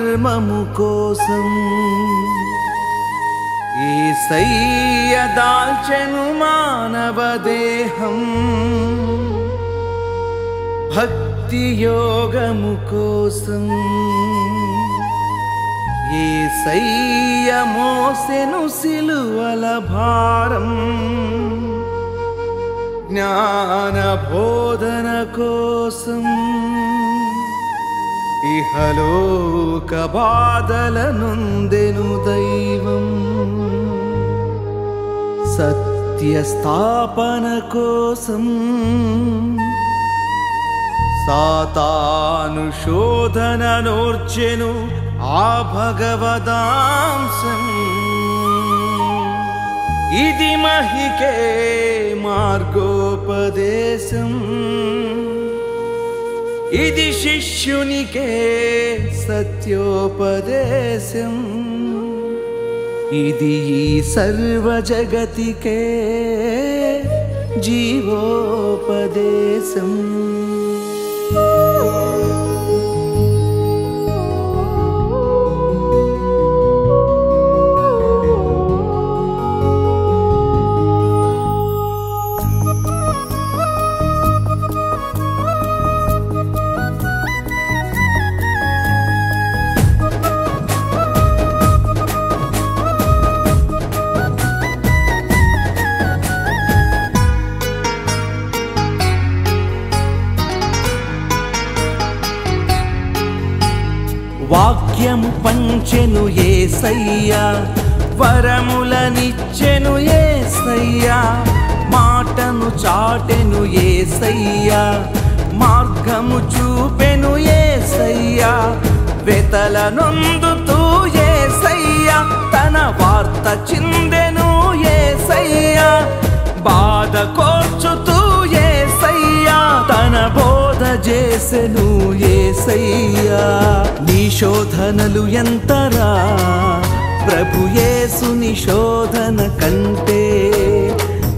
జీవధర్మము కోసం ఏసయ్య దాల్చెను మానవ దేహం భక్తి యోగము కోసం ఏసయ్య మోసెను సిలువల భారం జ్ఞాన బోధన కోసం लोकपादल नन्दिनु दैवम् सत्यस्थापनकोसम् सातानुशोधनोर्जे नु आ भगवतांसम् इति महिके मार्गोपदेशम् ఇది మహికే మార్గోపదేశం ఇది శిష్యునికే సత్యోపదేశం ఇది ఈ సర్వ జగతికే జీవోపదేశం వాక్యము పంచెను ఏసయ్యా వరములనిచ్చెను ఏసయ్యా మాటను చాటెను ఏసయ్యా మార్గము చూపెను ఏసయ్యా వెతల నొందుతూ ఏసయ్యా తన వార్త చిందెను ఏసయ్యా బాధ చేసెను ఏసయ్యా. నీ శోధనలు ఎంతరా? ప్రభు యేసుని శోధన కంటే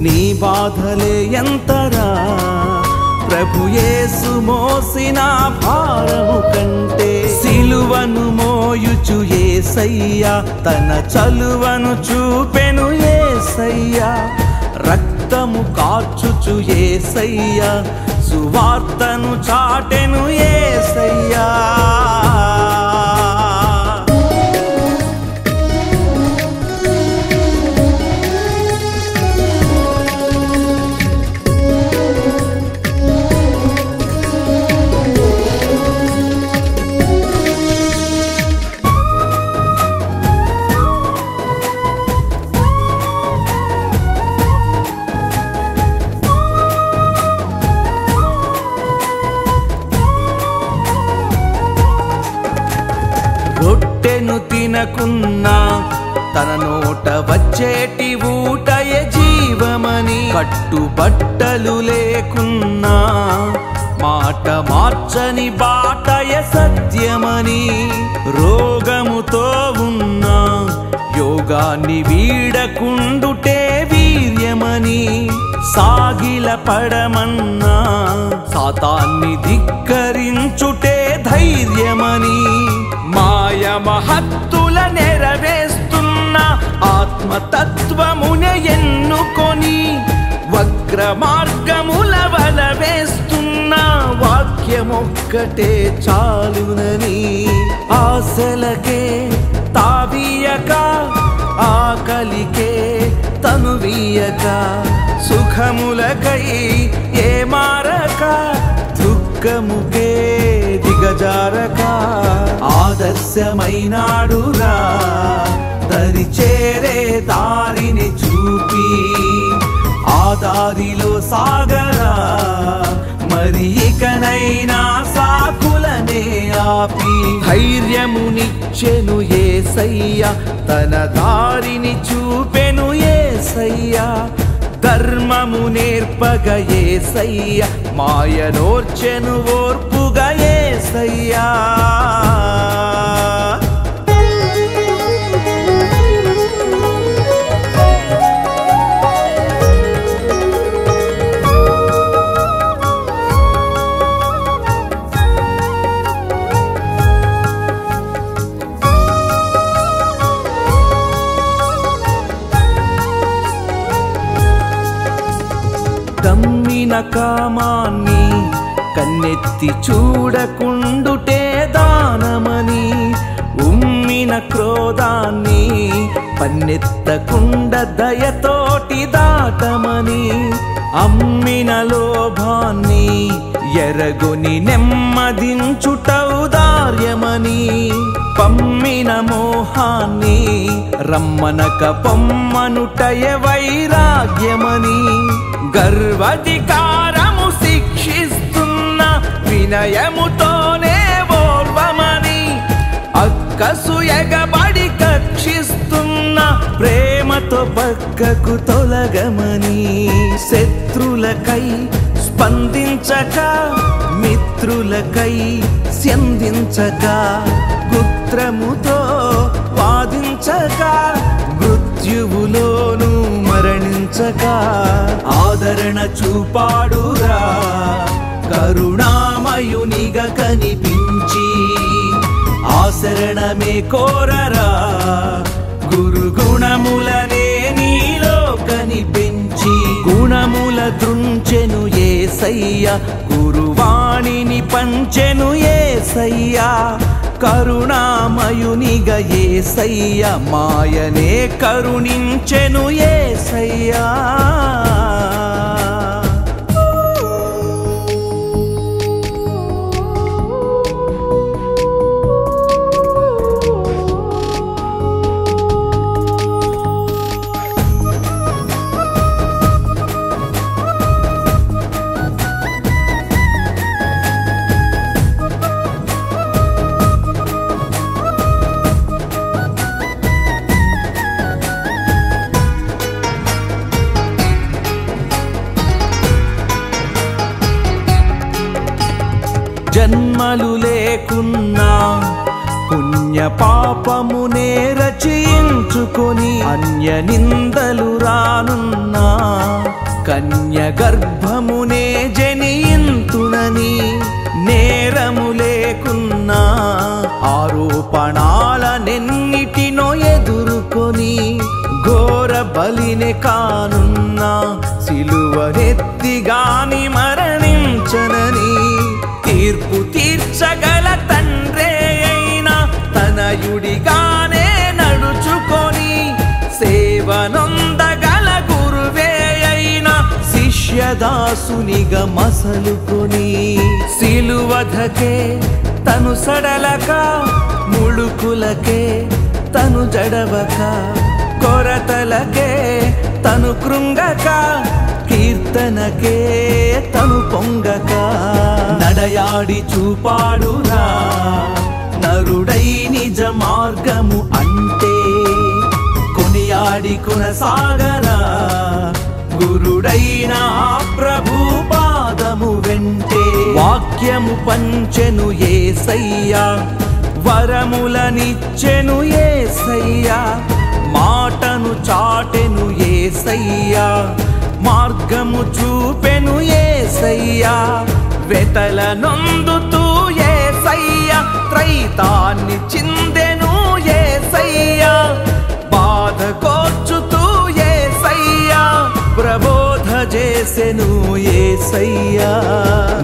నీ బాధలే ఎంతరా? ప్రభు యేసు మోసిన భారము కంటే సిలువను మోయుచు ఏసయ్యా. తన చలువను చూపెను ఏసయ్యా. రక్తము కార్చుచు ఏసయ్యా. సువార్తను చాటెను ఏసయ్యా. తినకున్నా తన నోట వచ్చేటి ఊటయ జీవమని కట్టుబట్టలు లేకున్నా మాట మార్చని బాటయ సత్యమని రోగముతో ఉన్నా యోగాన్ని వీడకుండుటే వీర్యమని సాగిల పడమన్నా సాతాన్ని దిక్క ఆత్మతత్వమున ఎన్నుకొని వక్ర మార్గముల వల వేస్తున్న వాక్యమొక్కటే చాలునని ఆశలకే తావీయక ఆకలికే తనువీయక సుఖములకై ఏ మారక దుఃఖముకే దిగజారక ఆదర్శమైనాడురా తరిచే దారిలో సాగరా. మరి ఇకనైనా సాకులనే ఆపి ధైర్యమునిచ్చెను ఏసయ్య. తన దారిని చూపెను ఏసయ్య. ధర్మము నేర్పగ ఏసయ్య. మాయనోర్చెను ఓర్పుగ ఏ సయ్యా నెత్తి చూడకుండుటే దానమని ఉమ్మిన క్రోధాన్ని పన్నెత్తకుండ దయతోటి దాటమని అమ్మిన లోభాన్ని ఎరగొని నెమ్మదించుటౌదార్యమని పమ్మిన మోహాన్ని రమ్మనక పొమ్మనుటయ వైరాగ్యమని గర్వధికా వినయముతోనే ఓర్వమని అక్కసు ఎగబడి కక్షిస్తున్న ప్రేమతో పక్కకు తొలగమని శత్రులకై స్పందించక మిత్రులకై స్యందించక గుత్రముతో వాదించక మృత్యువులోను మరణించక ఆదరణ చూపాడురా. కరుణామయునిగా కనిపించి ఆశరణమే కోరరా. గురుగుణములనే నీలో కనిపించి గుణముల దృంచెను ఏసయ్య గురువాణిని పంచెను ఏసయ్య కరుణామయునిగా ఏసయ్య మాయనే కరుణించెను ఏసయ్యా. జన్మలు లేకున్నా పుణ్య పాపమునే రచయించుకొని అన్య నిందలు రానున్నా కన్య గర్భమునే జనియింతునని నేరము లేకున్నా ఆరోపణాలనెన్నిటినో ఎదుర్కొని ఘోర బలిని కానున్నా సిలువనెత్తిగాని మరణించనని తీర్పు తీర్చగల తండ్రే అయినా తనయుడిగానే నడుచుకొని సేవనొందగల గురువే అయినా శిష్యదాసునిగా మసలుకొని సిలువధకే తను సడలక ముడుకులకే తను జడవక కొరతలకే తను కృంగక కీర్తనకే తను పొంగక. వేటయాడి చూపాడురా నరుడై నిజ మార్గము అంటే కొనియాడి కొనసాగరా? గురుడైన ప్రభు పాదము వెంటే వాక్యము పంచెను ఏసయ్యా వరములనిచ్చెను ఏసయ్యా మాటను చాటెను ఏసయ్యా మార్గము చూపెను ఏసయ్యా వెతల నొందుతూ సయ్య త్రైతాన్ని చిందెను ఏ సయ్య. బాధ కోర్చుతూ సయ్య ప్రబోధ చేసెను ఏ సయ్య.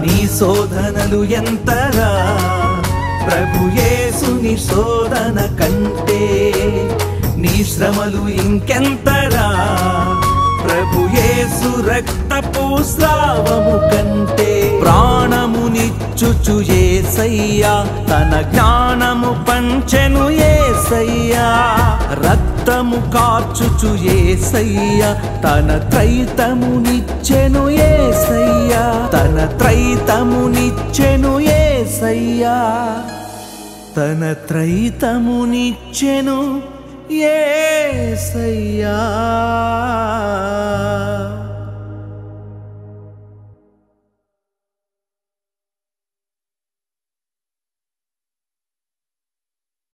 నీ శోధనలు ఎంతరా ప్రభు యేసుని శోధన కంటే. నీ శ్రమలు ఇంకెంతరా ప్రభు యేసు రక్తపు స్రావము కంటే. పంచుచు ఏసయ్యా తన జ్ఞానము పంచెను ఏసయ్యా. రక్తము కార్చుచు ఏసయ్యా తన త్రైతమునిచ్చెను ఏసయ్యా. తన త్రైతమునిచ్చెను ఏసయ్యా. తన త్రైతమునిచ్చెను ఏసయ్యా.